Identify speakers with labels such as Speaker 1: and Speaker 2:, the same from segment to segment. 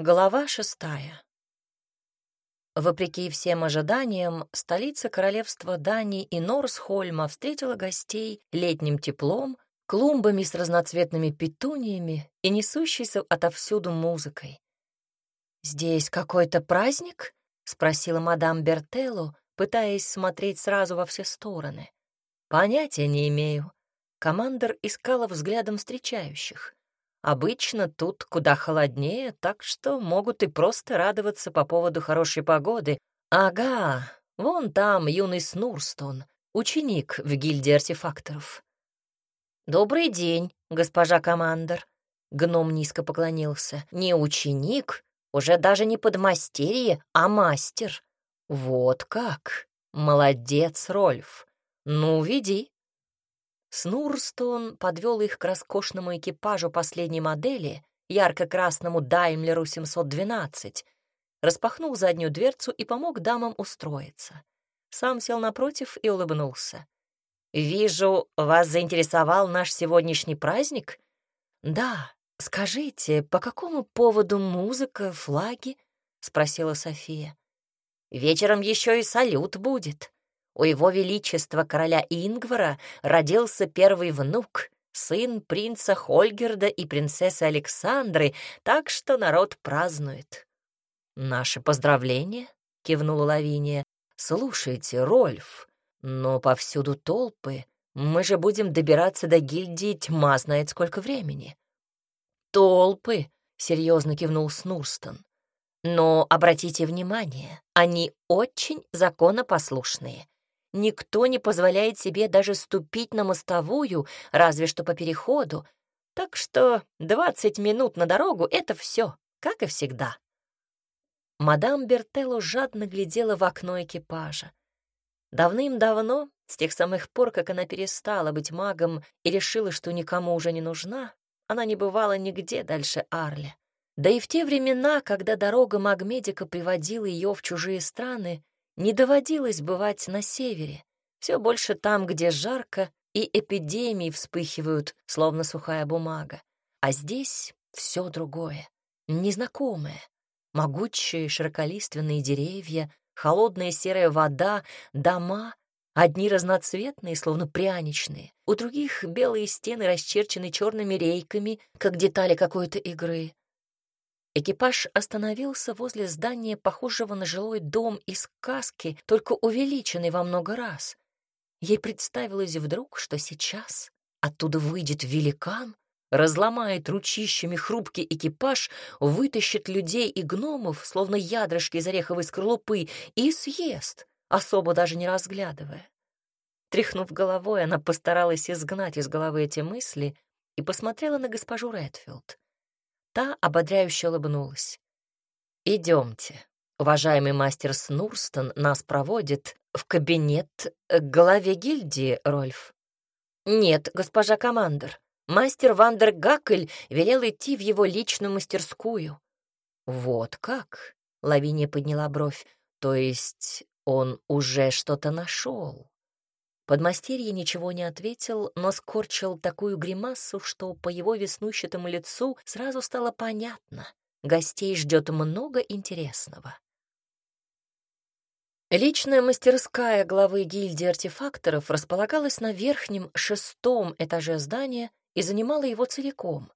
Speaker 1: Глава шестая. Вопреки всем ожиданиям, столица королевства Дании и Норсхольма встретила гостей летним теплом, клумбами с разноцветными петуниями и несущейся отовсюду музыкой. «Здесь какой-то праздник?» — спросила мадам Бертелло, пытаясь смотреть сразу во все стороны. «Понятия не имею». Командор искала взглядом встречающих. Обычно тут куда холоднее, так что могут и просто радоваться по поводу хорошей погоды. Ага, вон там юный Снурстон, ученик в гильдии артефакторов. «Добрый день, госпожа командор», — гном низко поклонился. «Не ученик, уже даже не подмастерье, а мастер». «Вот как! Молодец, Рольф! Ну, веди!» Снурстон подвел их к роскошному экипажу последней модели, ярко-красному Даймлеру 712, распахнул заднюю дверцу и помог дамам устроиться. Сам сел напротив и улыбнулся. «Вижу, вас заинтересовал наш сегодняшний праздник?» «Да. Скажите, по какому поводу музыка, флаги?» — спросила София. «Вечером еще и салют будет», у его величества короля Ингвара родился первый внук, сын принца Хольгерда и принцессы Александры, так что народ празднует. «Наши поздравления?» — кивнула Лавиния. «Слушайте, Рольф, но повсюду толпы. Мы же будем добираться до гильдии тьма знает сколько времени». «Толпы!» — серьезно кивнул Снурстон. «Но обратите внимание, они очень законопослушные. Никто не позволяет себе даже ступить на мостовую, разве что по переходу. Так что 20 минут на дорогу — это все, как и всегда. Мадам Бертелло жадно глядела в окно экипажа. Давным-давно, с тех самых пор, как она перестала быть магом и решила, что никому уже не нужна, она не бывала нигде дальше Арля. Да и в те времена, когда дорога магмедика приводила ее в чужие страны, не доводилось бывать на севере. Все больше там, где жарко, и эпидемии вспыхивают, словно сухая бумага. А здесь все другое, незнакомое. Могучие широколиственные деревья, холодная серая вода, дома, одни разноцветные, словно пряничные, у других белые стены расчерчены черными рейками, как детали какой-то игры. Экипаж остановился возле здания, похожего на жилой дом из сказки, только увеличенный во много раз. Ей представилось вдруг, что сейчас оттуда выйдет великан, разломает ручищами хрупкий экипаж, вытащит людей и гномов, словно ядрышки из ореховой скорлупы, и съест, особо даже не разглядывая. Тряхнув головой, она постаралась изгнать из головы эти мысли и посмотрела на госпожу Редфилд. Та ободряюще улыбнулась. «Идемте. Уважаемый мастер Снурстон нас проводит в кабинет к главе гильдии, Рольф». «Нет, госпожа командор. Мастер Вандер Гакель велел идти в его личную мастерскую». «Вот как?» — Лавиния подняла бровь. «То есть он уже что-то нашел?» Подмастерье ничего не ответил, но скорчил такую гримасу, что по его веснущатому лицу сразу стало понятно. Гостей ждет много интересного. Личная мастерская главы гильдии артефакторов располагалась на верхнем шестом этаже здания и занимала его целиком.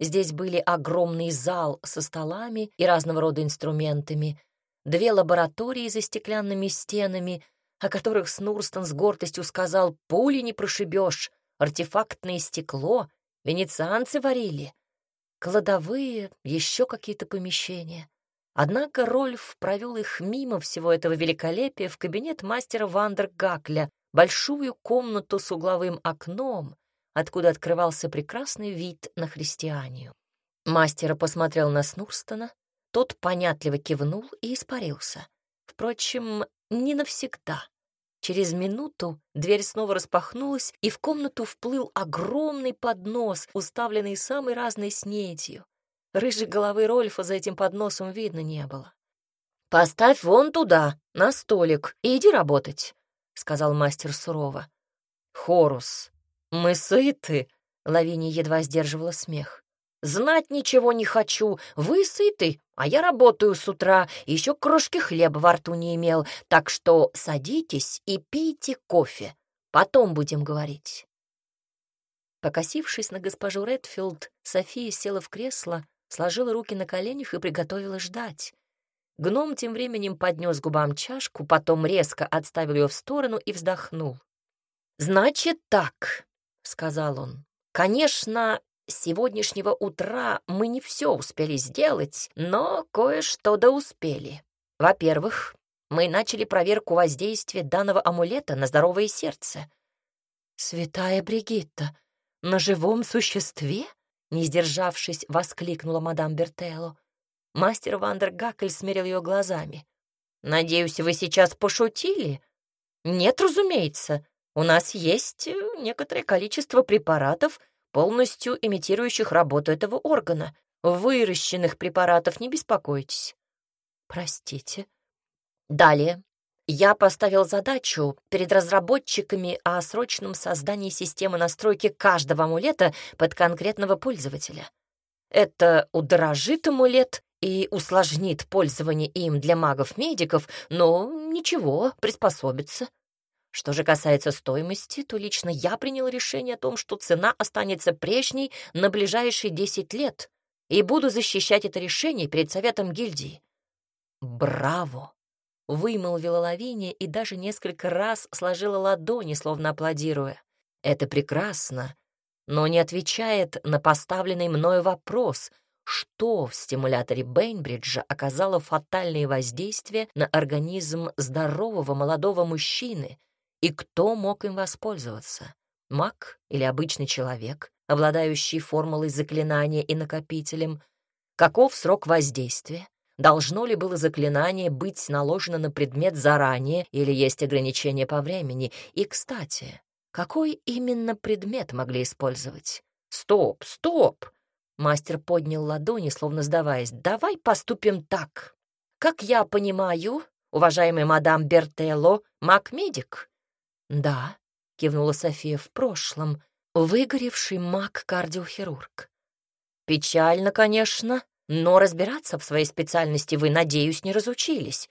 Speaker 1: Здесь были огромный зал со столами и разного рода инструментами, две лаборатории за стеклянными стенами, о которых Снурстон с гордостью сказал, пули не прошибешь, артефактное стекло, венецианцы варили, кладовые, еще какие-то помещения. Однако Рольф провел их мимо всего этого великолепия в кабинет мастера Вандергакля, большую комнату с угловым окном, откуда открывался прекрасный вид на христианию. Мастера посмотрел на Снурстона, тот понятливо кивнул и испарился. Впрочем, не навсегда. Через минуту дверь снова распахнулась, и в комнату вплыл огромный поднос, уставленный самой разной снедью. Рыжей головы Рольфа за этим подносом видно не было. «Поставь вон туда, на столик, и иди работать», — сказал мастер сурово. «Хорус, мы сыты», — Лавиния едва сдерживала смех. Знать ничего не хочу. Вы сыты, а я работаю с утра, еще крошки хлеба во рту не имел, так что садитесь и пейте кофе. Потом будем говорить». Покосившись на госпожу Редфилд, София села в кресло, сложила руки на коленях и приготовила ждать. Гном тем временем поднес губам чашку, потом резко отставил ее в сторону и вздохнул. «Значит так», — сказал он. «Конечно, сегодняшнего утра мы не все успели сделать, но кое-что да успели. Во-первых, мы начали проверку воздействия данного амулета на здоровое сердце». «Святая Бригитта, на живом существе?» Не сдержавшись, воскликнула мадам Бертелло. Мастер Вандергакель смерил ее глазами. «Надеюсь, вы сейчас пошутили?» «Нет, разумеется. У нас есть э, некоторое количество препаратов, полностью имитирующих работу этого органа. Выращенных препаратов не беспокойтесь». «Простите». «Далее. Я поставил задачу перед разработчиками о срочном создании системы настройки каждого амулета под конкретного пользователя. Это удорожит амулет и усложнит пользование им для магов-медиков, но ничего, приспособится. Что же касается стоимости, то лично я принял решение о том, что цена останется прежней на ближайшие 10 лет, и буду защищать это решение перед советом гильдии. Браво! Вымолвила Лавиния и даже несколько раз сложила ладони, словно аплодируя. Это прекрасно, но не отвечает на поставленный мною вопрос, что в стимуляторе Бейнбриджа оказало фатальное воздействие на организм здорового молодого мужчины и кто мог им воспользоваться? Маг или обычный человек, обладающий формулой заклинания и накопителем? Каков срок воздействия? Должно ли было заклинание быть наложено на предмет заранее или есть ограничения по времени? И, кстати, какой именно предмет могли использовать? Стоп, стоп! Мастер поднял ладони, словно сдаваясь. «Давай поступим так. Как я понимаю, уважаемый мадам Бертелло, маг-медик?» «Да», — кивнула София в прошлом, выгоревший маг-кардиохирург. «Печально, конечно, но разбираться в своей специальности вы, надеюсь, не разучились.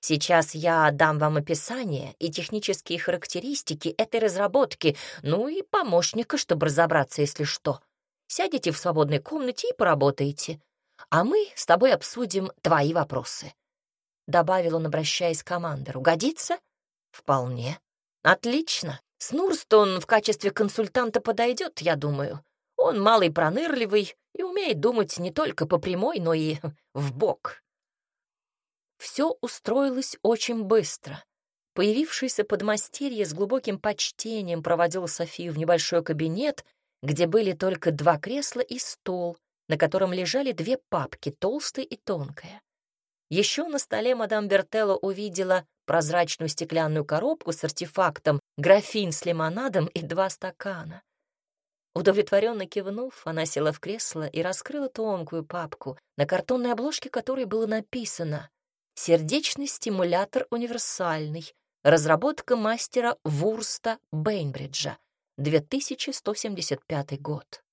Speaker 1: Сейчас я дам вам описание и технические характеристики этой разработки, ну и помощника, чтобы разобраться, если что. Сядете в свободной комнате и поработаете. А мы с тобой обсудим твои вопросы. Добавил он, обращаясь к командору. Годится? Вполне. Отлично. Снурстон в качестве консультанта подойдет, я думаю. Он малый пронырливый и умеет думать не только по прямой, но и в бок. Все устроилось очень быстро. Появившийся подмастерье с глубоким почтением проводил Софию в небольшой кабинет, где были только два кресла и стол, на котором лежали две папки, толстая и тонкая. Еще на столе мадам Бертелло увидела прозрачную стеклянную коробку с артефактом, графин с лимонадом и два стакана. Удовлетворенно кивнув, она села в кресло и раскрыла тонкую папку, на картонной обложке которой было написано «Сердечный стимулятор универсальный. Разработка мастера Вурста Бейнбриджа. 2175 год».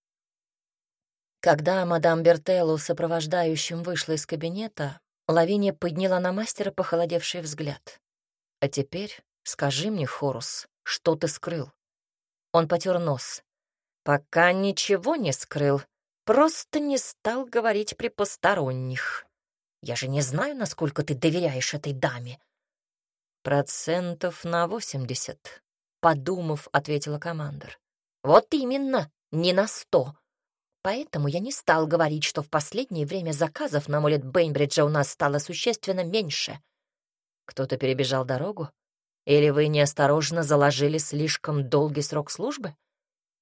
Speaker 1: Когда мадам Бертелло сопровождающим вышла из кабинета, Лавиния подняла на мастера похолодевший взгляд. «А теперь скажи мне, Хорус, что ты скрыл?» Он потер нос. Пока ничего не скрыл, просто не стал говорить при посторонних. Я же не знаю, насколько ты доверяешь этой даме. Процентов на восемьдесят, подумав, ответила командор. Вот именно, не на сто. Поэтому я не стал говорить, что в последнее время заказов на амулет Бейнбриджа у нас стало существенно меньше. Кто-то перебежал дорогу? Или вы неосторожно заложили слишком долгий срок службы?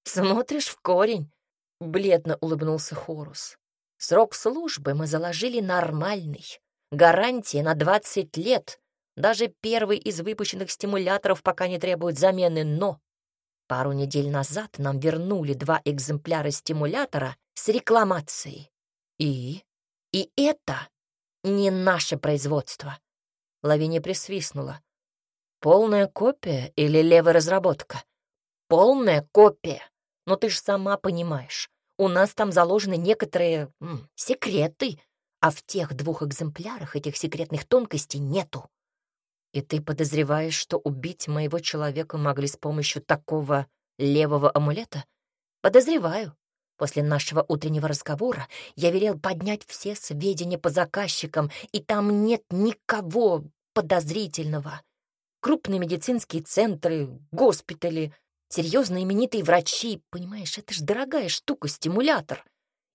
Speaker 1: Смотришь в корень, — бледно улыбнулся Хорус. Срок службы мы заложили нормальный. Гарантия на 20 лет. Даже первый из выпущенных стимуляторов пока не требует замены, но... Пару недель назад нам вернули два экземпляра стимулятора с рекламацией. И? И это не наше производство. Лавиния присвистнула. Полная копия или левая разработка? Полная копия. Но ты ж сама понимаешь, У нас там заложены некоторые м, секреты, а в тех двух экземплярах этих секретных тонкостей нету. И ты подозреваешь, что убить моего человека могли с помощью такого левого амулета? Подозреваю. После нашего утреннего разговора я велел поднять все сведения по заказчикам, и там нет никого подозрительного. Крупные медицинские центры, госпитали, серьезные именитые врачи. Понимаешь, это ж дорогая штука, стимулятор.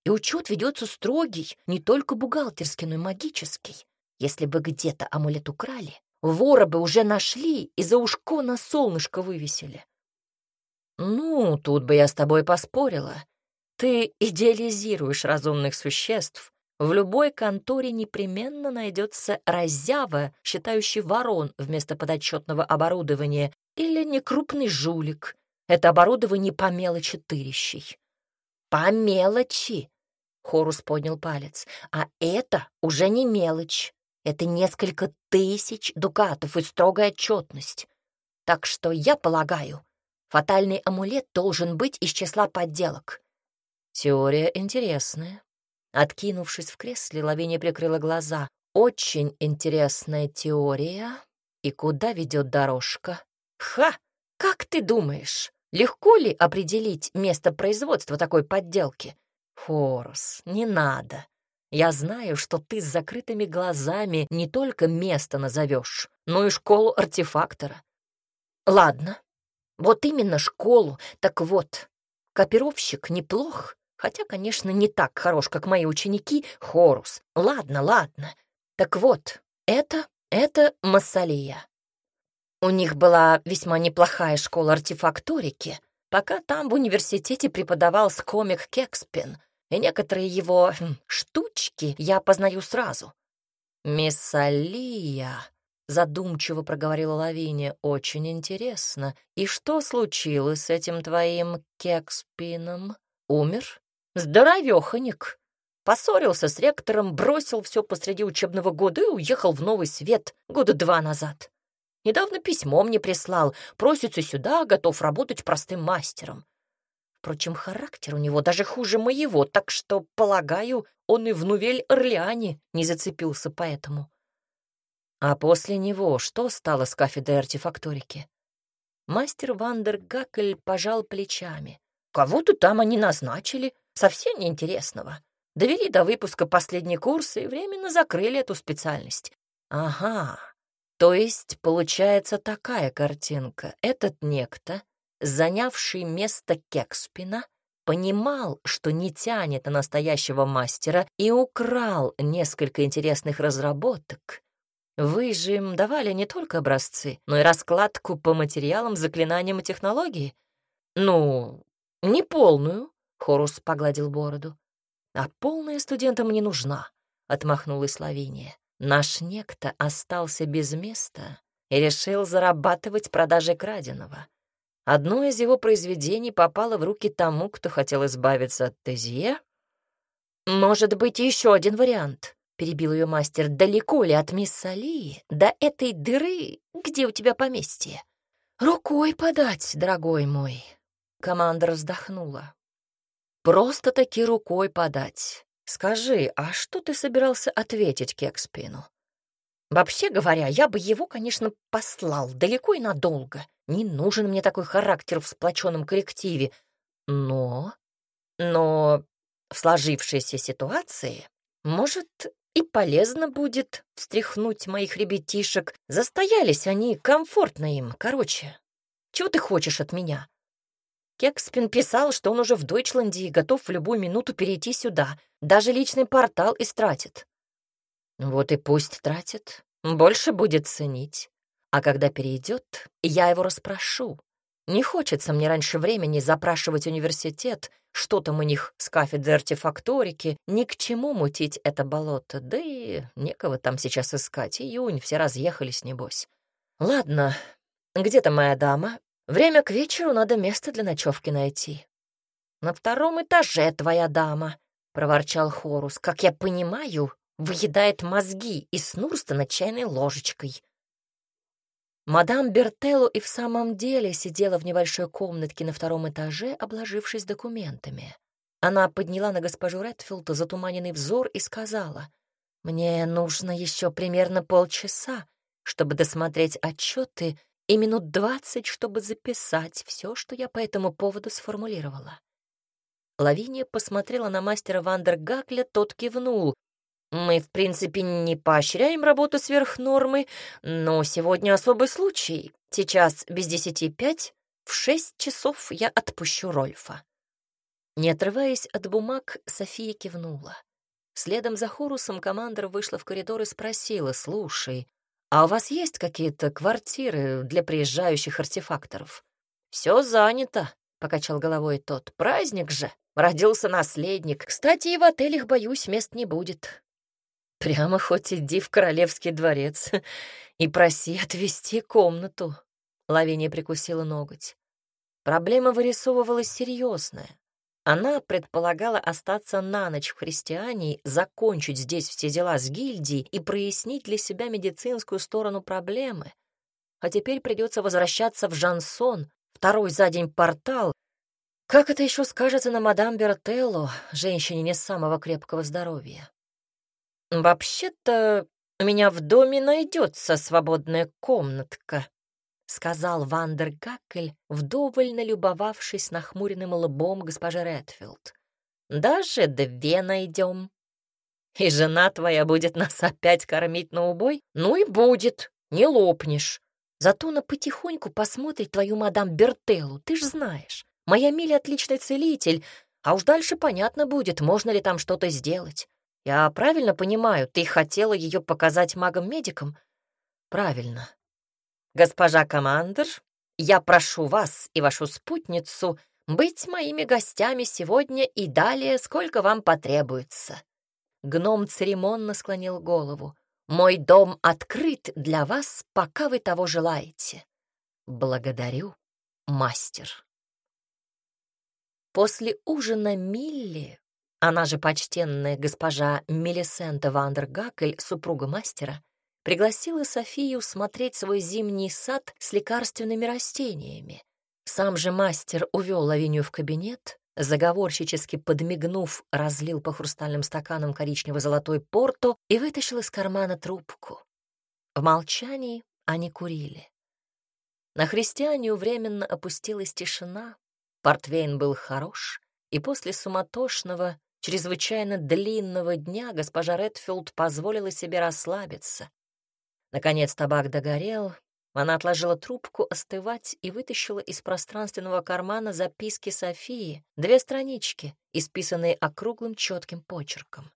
Speaker 1: И учет ведется строгий, не только бухгалтерский, но и магический. Если бы где-то амулет украли, вора бы уже нашли и за ушко на солнышко вывесили. Ну, тут бы я с тобой поспорила. Ты идеализируешь разумных существ. В любой конторе непременно найдется разява, считающий ворон вместо подотчетного оборудования, или некрупный жулик. Это оборудование по мелочи тырящий. По мелочи, Хорус поднял палец. А это уже не мелочь. Это несколько тысяч дукатов и строгая отчетность. Так что я полагаю, фатальный амулет должен быть из числа подделок. Теория интересная. Откинувшись в кресле, Лавиния прикрыла глаза. Очень интересная теория. И куда ведет дорожка? Ха! Как ты думаешь, легко ли определить место производства такой подделки? Хорус, не надо. Я знаю, что ты с закрытыми глазами не только место назовешь, но и школу артефактора. Ладно, вот именно школу. Так вот, копировщик неплох, Хотя, конечно, не так хорош, как мои ученики, Хорус. Ладно, ладно. Так вот, это, это Массалия. У них была весьма неплохая школа артефакторики, пока там в университете преподавал скомик Кекспин, и некоторые его хм, штучки я познаю сразу. «Миссалия», — задумчиво проговорила Лавиния, — «очень интересно. И что случилось с этим твоим Кекспином? Умер?» Здоровёхонек. Поссорился с ректором, бросил все посреди учебного года и уехал в Новый Свет года два назад. Недавно письмо мне прислал, просится сюда, готов работать простым мастером. Впрочем, характер у него даже хуже моего, так что, полагаю, он и в Нувель-Орлеане не зацепился поэтому. А после него что стало с кафедрой артефакторики? Мастер Вандер Гакель пожал плечами. Кого-то там они назначили, Совсем неинтересного. Довели до выпуска последний курс и временно закрыли эту специальность. Ага, то есть получается такая картинка. Этот некто, занявший место Кекспина, понимал, что не тянет на настоящего мастера и украл несколько интересных разработок. Вы же им давали не только образцы, но и раскладку по материалам, заклинаниям и технологии. Ну, не полную, Хорус погладил бороду. «А полная студентам не нужна», — отмахнулась Лавиния. «Наш некто остался без места и решил зарабатывать продажей краденого. Одно из его произведений попало в руки тому, кто хотел избавиться от Тезье. «Может быть, еще один вариант», — перебил ее мастер. «Далеко ли от мисс Али, до этой дыры, где у тебя поместье?» «Рукой подать, дорогой мой», — команда вздохнула. Просто-таки рукой подать. Скажи, а что ты собирался ответить Кекспину? Вообще говоря, я бы его, конечно, послал далеко и надолго. Не нужен мне такой характер в сплоченном коллективе. Но... Но в сложившейся ситуации, может, и полезно будет встряхнуть моих ребятишек. Застоялись они, комфортно им, короче. Чего ты хочешь от меня? Кекспин писал, что он уже в Дойчланде и готов в любую минуту перейти сюда. Даже личный портал истратит. Вот и пусть тратит. Больше будет ценить. А когда перейдет, я его расспрошу. Не хочется мне раньше времени запрашивать университет, что там у них с кафедры артефакторики, ни к чему мутить это болото, да и некого там сейчас искать. Июнь, все разъехались, небось. Ладно, где то моя дама? Время к вечеру надо место для ночевки найти. На втором этаже твоя дама, — проворчал Хорус, — как я понимаю, выедает мозги и Снурстона чайной ложечкой. Мадам Бертелло и в самом деле сидела в небольшой комнатке на втором этаже, обложившись документами. Она подняла на госпожу Редфилд затуманенный взор и сказала, «Мне нужно еще примерно полчаса, чтобы досмотреть отчеты, и минут двадцать, чтобы записать все, что я по этому поводу сформулировала». Лавиния посмотрела на мастера Вандергакля, тот кивнул. «Мы, в принципе, не поощряем работу сверх нормы, но сегодня особый случай. Сейчас без десяти пять, в шесть часов я отпущу Рольфа». Не отрываясь от бумаг, София кивнула. Следом за Хорусом командор вышла в коридор и спросила, «Слушай, а у вас есть какие-то квартиры для приезжающих артефакторов?» «Все занято», — покачал головой тот. «Праздник же!» Родился наследник. Кстати, и в отелях, боюсь, мест не будет. Прямо хоть иди в королевский дворец и проси отвести комнату. Лавиния прикусила ноготь. Проблема вырисовывалась серьезная. Она предполагала остаться на ночь в христиане, закончить здесь все дела с гильдией и прояснить для себя медицинскую сторону проблемы. А теперь придется возвращаться в Жансон, второй за день портал, как это еще скажется на мадам Бертелло, женщине не самого крепкого здоровья? «Вообще-то у меня в доме найдется свободная комнатка», — сказал Вандер Гаккель, вдоволь налюбовавшись нахмуренным лбом госпожи Редфилд. «Даже две найдем. И жена твоя будет нас опять кормить на убой? Ну и будет, не лопнешь. Зато она потихоньку посмотрит твою мадам Бертеллу, ты ж знаешь. Моя Миля отличный целитель, а уж дальше понятно будет, можно ли там что-то сделать. Я правильно понимаю, ты хотела ее показать магам-медикам? Правильно. Госпожа командир, я прошу вас и вашу спутницу быть моими гостями сегодня и далее, сколько вам потребуется. Гном церемонно склонил голову. Мой дом открыт для вас, пока вы того желаете. Благодарю, мастер. После ужина Милли, она же почтенная госпожа Мелисента Вандергакель, супруга мастера, пригласила Софию смотреть свой зимний сад с лекарственными растениями. Сам же мастер увел Лавинию в кабинет, заговорщически подмигнув, разлил по хрустальным стаканам коричнево-золотой порту и вытащил из кармана трубку. В молчании они курили. На христианию временно опустилась тишина, Портвейн был хорош, и после суматошного, чрезвычайно длинного дня госпожа Редфилд позволила себе расслабиться. Наконец табак догорел, она отложила трубку остывать и вытащила из пространственного кармана записки Софии, две странички, исписанные округлым четким почерком.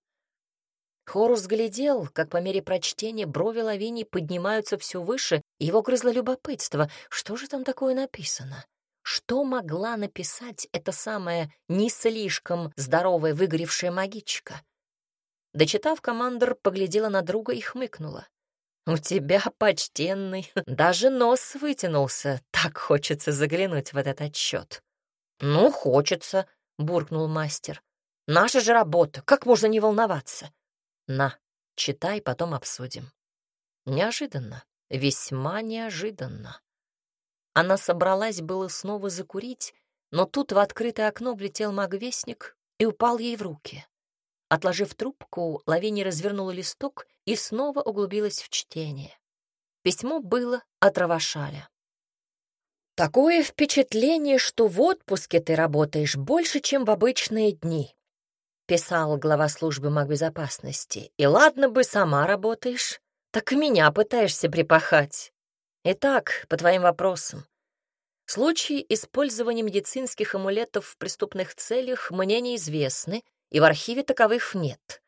Speaker 1: Хорус глядел, как по мере прочтения брови Лавини поднимаются все выше, и его грызло любопытство. Что же там такое написано? Что могла написать эта самая не слишком здоровая выгоревшая магичка? Дочитав, командор поглядела на друга и хмыкнула. «У тебя, почтенный, даже нос вытянулся. Так хочется заглянуть в этот отчет». «Ну, хочется», — буркнул мастер. «Наша же работа, как можно не волноваться?» «На, читай, потом обсудим». Неожиданно, весьма неожиданно. Она собралась было снова закурить, но тут в открытое окно влетел магвестник и упал ей в руки. Отложив трубку, Лавини развернула листок и снова углубилась в чтение. Письмо было от Равашаля. «Такое впечатление, что в отпуске ты работаешь больше, чем в обычные дни», — писал глава службы магбезопасности. «И ладно бы сама работаешь, так и меня пытаешься припахать. Итак, по твоим вопросам. Случаи использования медицинских амулетов в преступных целях мне неизвестны, и в архиве таковых нет.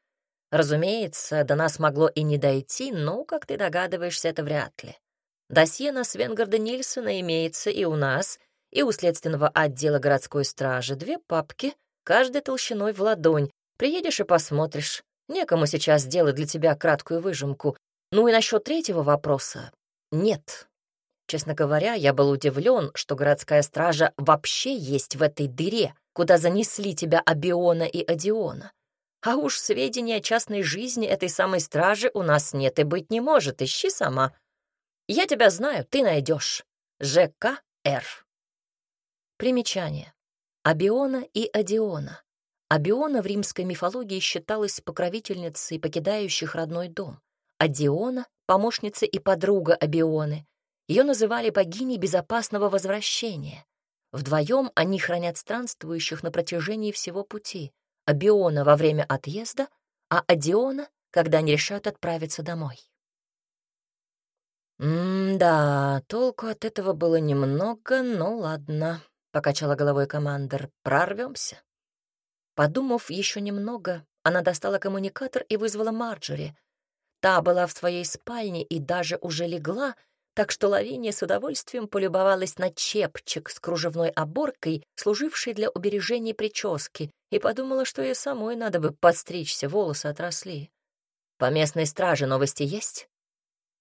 Speaker 1: Разумеется, до нас могло и не дойти, но, как ты догадываешься, это вряд ли. Досье на Свенгарда Нильсона имеется и у нас, и у следственного отдела городской стражи. Две папки, каждая толщиной в ладонь. Приедешь и посмотришь. Некому сейчас сделать для тебя краткую выжимку. Ну и насчет третьего вопроса. Нет, Честно говоря, я был удивлен, что городская стража вообще есть в этой дыре, куда занесли тебя Абиона и Одиона. А уж сведений о частной жизни этой самой стражи у нас нет и быть не может, ищи сама. Я тебя знаю, ты найдешь. ЖКР. Примечание. Абиона и Одиона. Абиона в римской мифологии считалась покровительницей покидающих родной дом, а Диона — помощница и подруга Абионы. Ее называли богиней безопасного возвращения. Вдвоем они хранят странствующих на протяжении всего пути. Абиона во время отъезда, а Адиона, когда они решают отправиться домой. «М-да, толку от этого было немного, но ладно», — покачала головой командир. «Прорвемся». Подумав еще немного, она достала коммуникатор и вызвала Марджори. Та была в своей спальне и даже уже легла, так что Лавиния с удовольствием полюбовалась на чепчик с кружевной оборкой, служившей для убережения прически, и подумала, что ей самой надо бы подстричься, волосы отросли. «По местной страже новости есть?»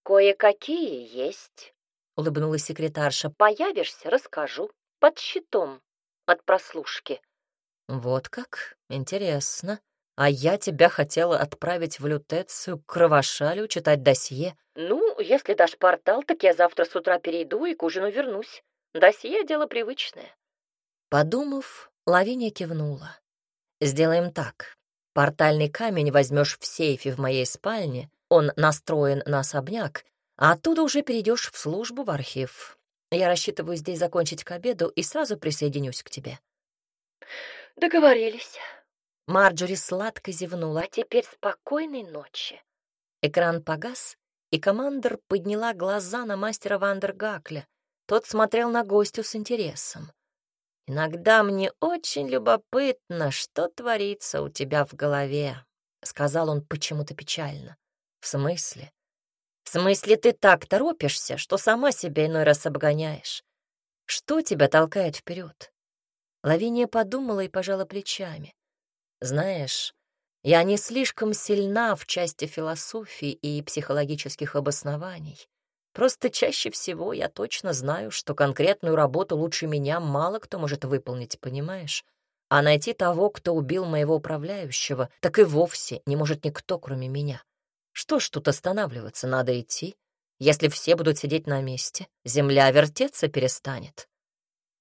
Speaker 2: «Кое-какие есть», —
Speaker 1: улыбнулась секретарша.
Speaker 2: «Появишься, расскажу. Под щитом. От прослушки».
Speaker 1: «Вот как? Интересно. А я тебя хотела отправить в лютецию к Кровошалю читать досье».
Speaker 2: «Ну, если дашь портал, так я завтра с утра перейду и к ужину вернусь. Досье — дело привычное».
Speaker 1: Подумав, Лавиния кивнула. «Сделаем так. Портальный камень возьмешь в сейфе в моей спальне, он настроен на особняк, а оттуда уже перейдешь в службу в архив. Я рассчитываю здесь закончить к обеду и сразу присоединюсь к тебе».
Speaker 2: «Договорились».
Speaker 1: Марджори сладко зевнула.
Speaker 2: «А теперь спокойной ночи».
Speaker 1: Экран погас, и командор подняла глаза на мастера Вандергакля. Тот смотрел на гостю с интересом. «Иногда мне очень любопытно, что творится у тебя в голове», — сказал он почему-то печально. «В смысле?» «В смысле ты так торопишься, что сама себя иной раз обгоняешь? Что тебя толкает вперед? Лавиния подумала и пожала плечами. «Знаешь, я не слишком сильна в части философии и психологических обоснований. Просто чаще всего я точно знаю, что конкретную работу лучше меня мало кто может выполнить, понимаешь? А найти того, кто убил моего управляющего, так и вовсе не может никто, кроме меня. Что ж тут останавливаться, надо идти. Если все будут сидеть на месте, земля вертеться перестанет.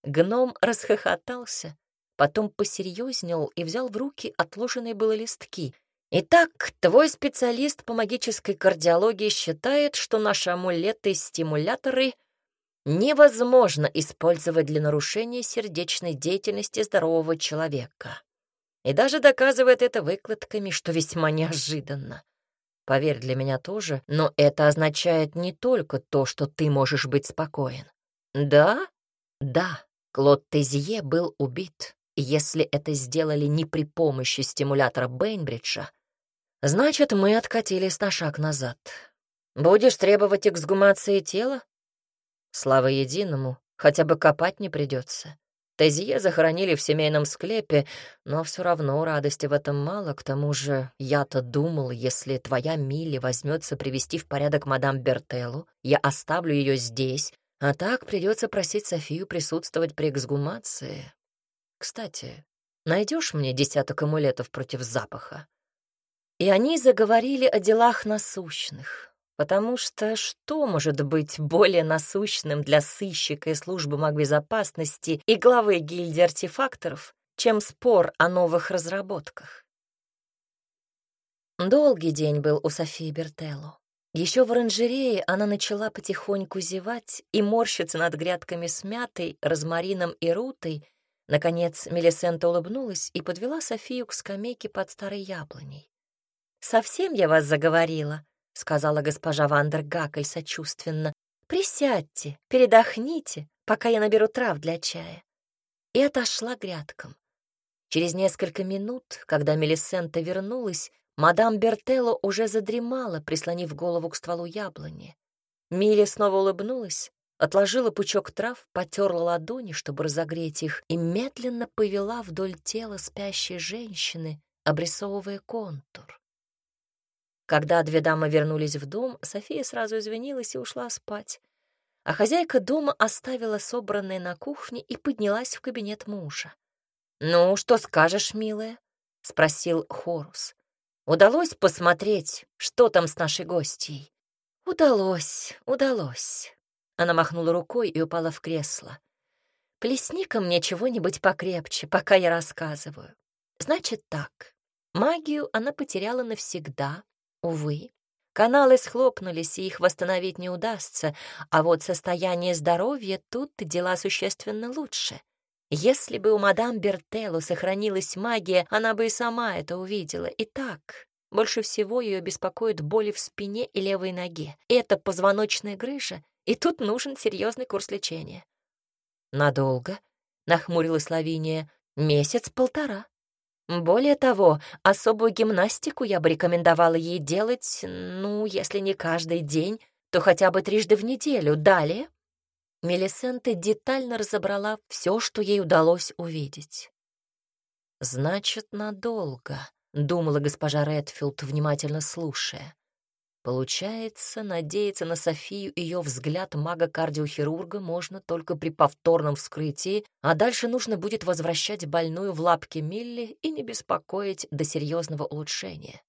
Speaker 1: Гном расхохотался, потом посерьезнел и взял в руки отложенные было листки. «Итак, твой специалист по магической кардиологии считает, что наши амулеты-стимуляторы невозможно использовать для нарушения сердечной деятельности здорового человека. И даже доказывает это выкладками, что весьма неожиданно. Поверь, для меня тоже, но это означает не только то, что ты можешь быть спокоен. Да? Да, Клод Тезье был убит. Если это сделали не при помощи стимулятора Бейнбриджа, значит, мы откатились на шаг назад. Будешь требовать эксгумации тела? Слава единому, хотя бы копать не придется. Тезье захоронили в семейном склепе, но все равно радости в этом мало. К тому же я-то думал, если твоя Милли возьмется привести в порядок мадам Бертеллу, я оставлю ее здесь, а так придется просить Софию присутствовать при эксгумации. Кстати, найдешь мне десяток амулетов против запаха? И они заговорили о делах насущных, потому что что может быть более насущным для сыщика и службы магбезопасности и главы гильдии артефакторов, чем спор о новых разработках? Долгий день был у Софии Бертелло. Еще в оранжерее она начала потихоньку зевать и морщиться над грядками с мятой, розмарином и рутой. Наконец Мелисента улыбнулась и подвела Софию к скамейке под старой яблоней. «Совсем я вас заговорила», — сказала госпожа Вандер Гакель сочувственно. «Присядьте, передохните, пока я наберу трав для чая». И отошла грядкам. Через несколько минут, когда Мелисента вернулась, Мадам Бертелло уже задремала, прислонив голову к стволу яблони. Миля снова улыбнулась, отложила пучок трав, потерла ладони, чтобы разогреть их, и медленно повела вдоль тела спящей женщины, обрисовывая контур. Когда две дамы вернулись в дом, София сразу извинилась и ушла спать. А хозяйка дома оставила собранное на кухне и поднялась в кабинет мужа. «Ну, что скажешь, милая?» — спросил Хорус. Удалось посмотреть, что там с нашей гостьей? Удалось, удалось. Она махнула рукой и упала в кресло. Плесни-ка мне чего-нибудь покрепче, пока я рассказываю. Значит так, магию она потеряла навсегда, увы. Каналы схлопнулись, и их восстановить не удастся, а вот состояние здоровья тут дела существенно лучше. Если бы у мадам Бертелло сохранилась магия, она бы и сама это увидела. Итак, больше всего ее беспокоит боли в спине и левой ноге. Это позвоночная грыжа, и тут нужен серьезный курс лечения. Надолго, нахмурилась Лавиния, месяц-полтора. Более того, особую гимнастику я бы рекомендовала ей делать, ну, если не каждый день, то хотя бы трижды в неделю. Далее Мелисента детально разобрала все, что ей удалось увидеть. «Значит, надолго», — думала госпожа Редфилд, внимательно слушая. Получается, надеяться на Софию ее взгляд мага-кардиохирурга можно только при повторном вскрытии, а дальше нужно будет возвращать больную в лапки Милли и не беспокоить до серьезного улучшения.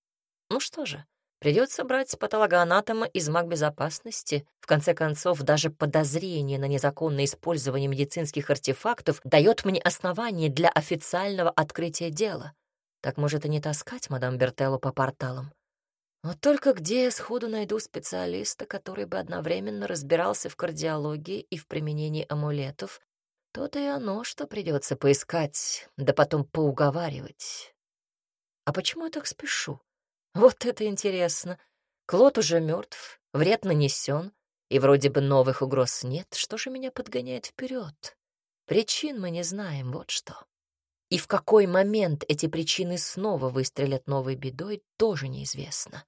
Speaker 1: Ну что же, Придется брать патологоанатома из магбезопасности. В конце концов, даже подозрение на незаконное использование медицинских артефактов дает мне основание для официального открытия дела. Так может и не таскать мадам Бертелло по порталам. Вот только где я сходу найду специалиста, который бы одновременно разбирался в кардиологии и в применении амулетов, то-то и оно, что придется поискать, да потом поуговаривать. А почему я так спешу? Вот это интересно. Клод уже мертв, вред нанесен, и вроде бы новых угроз нет. Что же меня подгоняет вперед? Причин мы не знаем, вот что. И в какой момент эти причины снова выстрелят новой бедой, тоже неизвестно.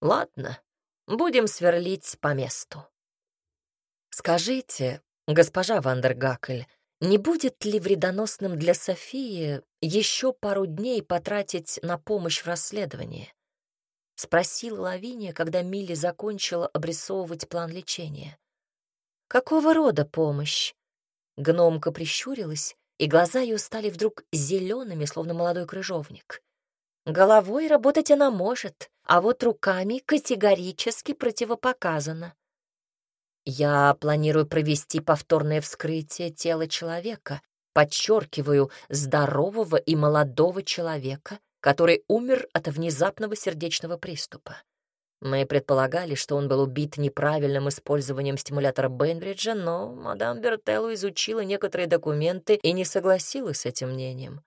Speaker 1: Ладно, будем сверлить по месту. Скажите, госпожа Вандергакль, не будет ли вредоносным для Софии еще пару дней потратить на помощь в расследовании? — спросила Лавиния, когда Милли закончила обрисовывать план лечения. «Какого рода помощь?» Гномка прищурилась, и глаза ее стали вдруг зелеными, словно молодой крыжовник. Головой работать она может, а вот руками категорически противопоказано. Я планирую провести повторное вскрытие тела человека, подчеркиваю, здорового и молодого человека, который умер от внезапного сердечного приступа. Мы предполагали, что он был убит неправильным использованием стимулятора Бейнбриджа, но мадам Бертелло изучила некоторые документы и не согласилась с этим мнением.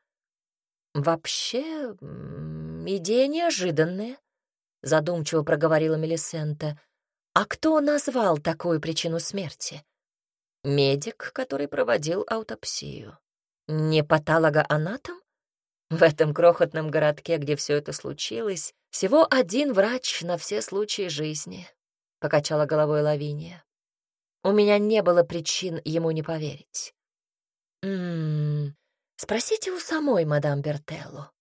Speaker 1: «Вообще, идея неожиданная», — задумчиво проговорила Мелисента. «А кто назвал такую причину смерти?» «Медик, который проводил аутопсию». «Не патологоанатом?» В этом крохотном городке, где все это случилось, всего один врач на все случаи жизни, — покачала головой Лавиния. У меня не было причин ему не поверить. «М-м, спросите у самой мадам Бертелло.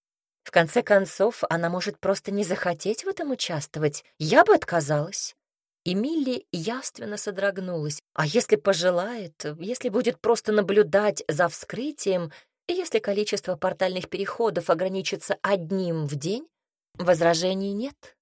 Speaker 1: В конце концов, она может просто не захотеть в этом участвовать. Я бы отказалась». И Милли явственно содрогнулась. А если пожелает, если будет просто наблюдать за вскрытием, если количество портальных переходов ограничится одним в день, возражений нет.